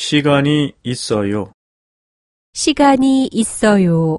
시간이 있어요. 시간이 있어요.